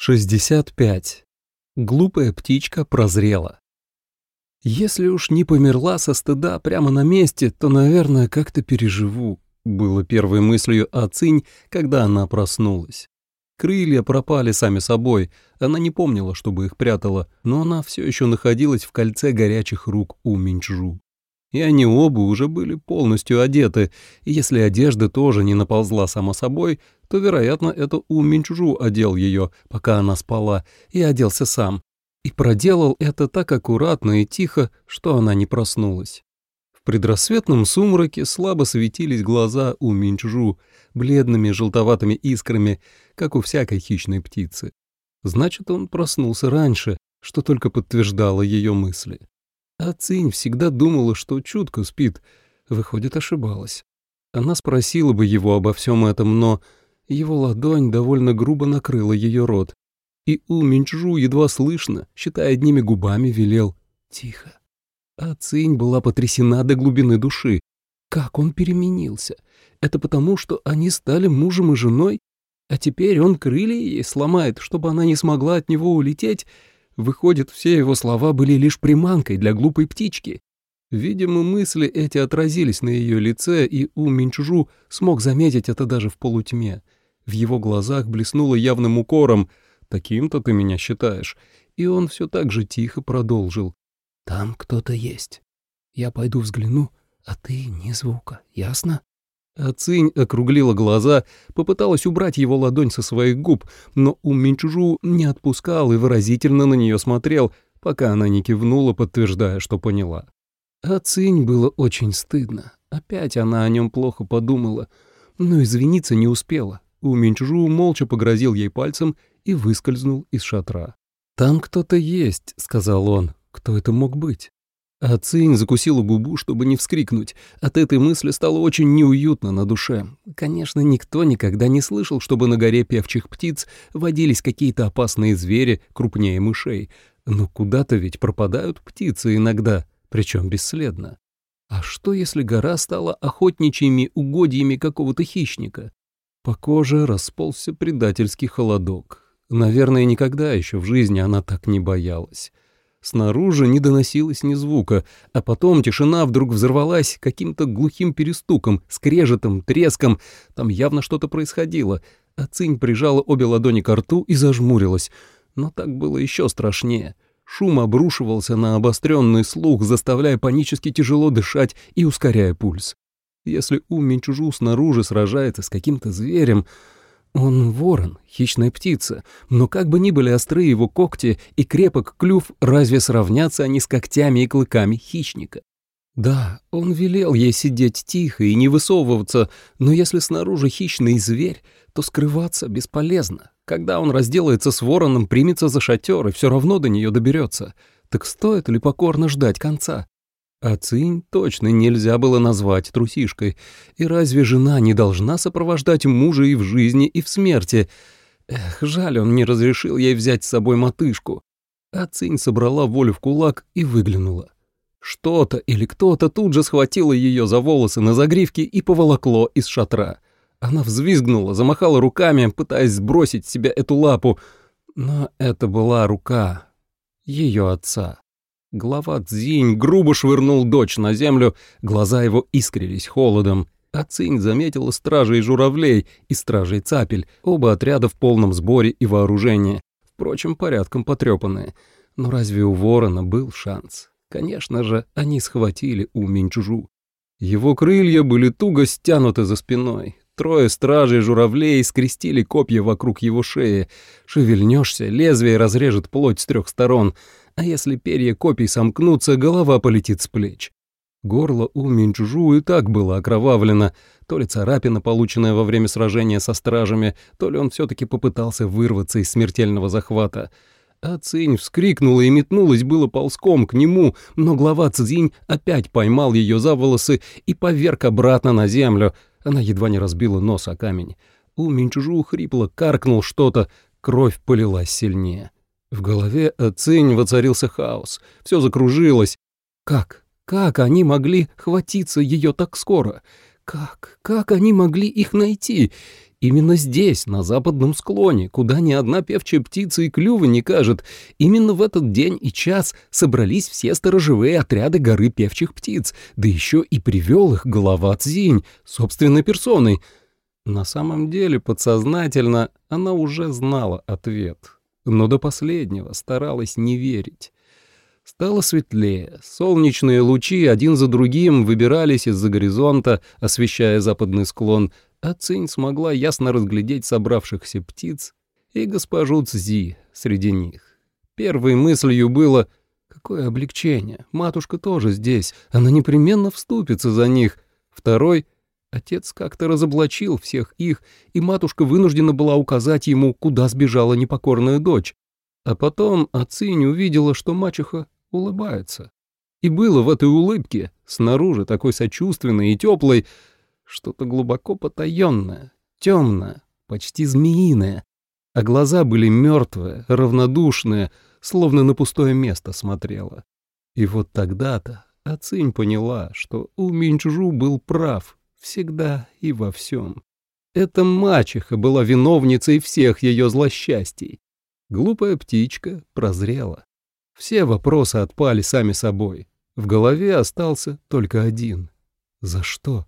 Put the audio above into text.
65. Глупая птичка прозрела. «Если уж не померла со стыда прямо на месте, то, наверное, как-то переживу», было первой мыслью Ацинь, когда она проснулась. Крылья пропали сами собой, она не помнила, чтобы их прятала, но она все еще находилась в кольце горячих рук у Минчжу и они оба уже были полностью одеты, и если одежда тоже не наползла само собой, то, вероятно, это У Минчжу одел ее, пока она спала, и оделся сам. И проделал это так аккуратно и тихо, что она не проснулась. В предрассветном сумраке слабо светились глаза у Минчжу, бледными желтоватыми искрами, как у всякой хищной птицы. Значит, он проснулся раньше, что только подтверждало ее мысли. А Цинь всегда думала, что чутко спит, выходит, ошибалась. Она спросила бы его обо всем этом, но его ладонь довольно грубо накрыла ее рот. И У Минчжу едва слышно, считая одними губами, велел «Тихо». А Цинь была потрясена до глубины души. Как он переменился? Это потому, что они стали мужем и женой? А теперь он крылья ей сломает, чтобы она не смогла от него улететь? Выходит, все его слова были лишь приманкой для глупой птички. Видимо, мысли эти отразились на ее лице, и У Минчжу смог заметить это даже в полутьме. В его глазах блеснуло явным укором «Таким-то ты меня считаешь». И он все так же тихо продолжил. «Там кто-то есть. Я пойду взгляну, а ты ни звука, ясно?» А округлила глаза, попыталась убрать его ладонь со своих губ, но Ум Минчжу не отпускал и выразительно на нее смотрел, пока она не кивнула, подтверждая, что поняла. А было очень стыдно. Опять она о нем плохо подумала, но извиниться не успела. У Минчжу молча погрозил ей пальцем и выскользнул из шатра. «Там кто-то есть», — сказал он. «Кто это мог быть?» А Цинь закусила губу, чтобы не вскрикнуть. От этой мысли стало очень неуютно на душе. Конечно, никто никогда не слышал, чтобы на горе певчих птиц водились какие-то опасные звери крупнее мышей. Но куда-то ведь пропадают птицы иногда, причем бесследно. А что, если гора стала охотничьими угодьями какого-то хищника? По коже расползся предательский холодок. Наверное, никогда еще в жизни она так не боялась. Снаружи не доносилось ни звука, а потом тишина вдруг взорвалась каким-то глухим перестуком, скрежетом, треском. Там явно что-то происходило. А Цинь прижала обе ладони к рту и зажмурилась. Но так было еще страшнее. Шум обрушивался на обостренный слух, заставляя панически тяжело дышать и ускоряя пульс. Если ум Минчужу снаружи сражается с каким-то зверем, он ворон, хищная птица, но как бы ни были остры его когти и крепок клюв, разве сравнятся они с когтями и клыками хищника? Да, он велел ей сидеть тихо и не высовываться, но если снаружи хищный зверь, то скрываться бесполезно. Когда он разделается с вороном, примется за шатер и все равно до нее доберется. Так стоит ли покорно ждать конца? А Цинь точно нельзя было назвать трусишкой. И разве жена не должна сопровождать мужа и в жизни, и в смерти? Эх, жаль, он не разрешил ей взять с собой мотышку. А Цинь собрала волю в кулак и выглянула. Что-то или кто-то тут же схватило ее за волосы на загривке и поволокло из шатра. Она взвизгнула, замахала руками, пытаясь сбросить с себя эту лапу. Но это была рука ее отца. Глава Цзинь грубо швырнул дочь на землю, глаза его искрились холодом. А Цинь заметила стражей журавлей и стражей цапель, оба отряда в полном сборе и вооружении, впрочем, порядком потрепанные. Но разве у ворона был шанс? Конечно же, они схватили у Минчжу. Его крылья были туго стянуты за спиной. Трое стражей журавлей скрестили копья вокруг его шеи. Шевельнешься, лезвие разрежет плоть с трех сторон — а если перья копий сомкнутся, голова полетит с плеч. Горло у Минчжу и так было окровавлено, то ли царапина, полученная во время сражения со стражами, то ли он все-таки попытался вырваться из смертельного захвата. А Цинь вскрикнула и метнулась было ползком к нему, но глава Цзинь опять поймал ее за волосы и поверг обратно на землю. Она едва не разбила нос о камень. У Минчжу хрипло каркнул что-то, кровь полилась сильнее. В голове Цинь воцарился хаос. Все закружилось. Как? Как они могли хватиться ее так скоро? Как? Как они могли их найти? Именно здесь, на западном склоне, куда ни одна певчая птица и клюва не кажет, именно в этот день и час собрались все сторожевые отряды горы певчих птиц, да еще и привел их глава Цзинь собственной персоной. На самом деле, подсознательно, она уже знала ответ, но до последнего старалась не верить. Стало светлее, солнечные лучи один за другим выбирались из-за горизонта, освещая западный склон — а Цинь смогла ясно разглядеть собравшихся птиц и госпожу Цзи среди них. Первой мыслью было «Какое облегчение! Матушка тоже здесь, она непременно вступится за них». Второй Отец как-то разоблачил всех их, и матушка вынуждена была указать ему, куда сбежала непокорная дочь. А потом Ацинь увидела, что мачеха улыбается. И было в этой улыбке, снаружи такой сочувственной и теплой, что-то глубоко потаенное, темное, почти змеиное, а глаза были мертвые, равнодушные, словно на пустое место смотрела. И вот тогда-то Ацинь поняла, что у Минчжу был прав всегда и во всем. Эта мачеха была виновницей всех ее злосчастий. Глупая птичка прозрела. Все вопросы отпали сами собой. В голове остался только один. За что?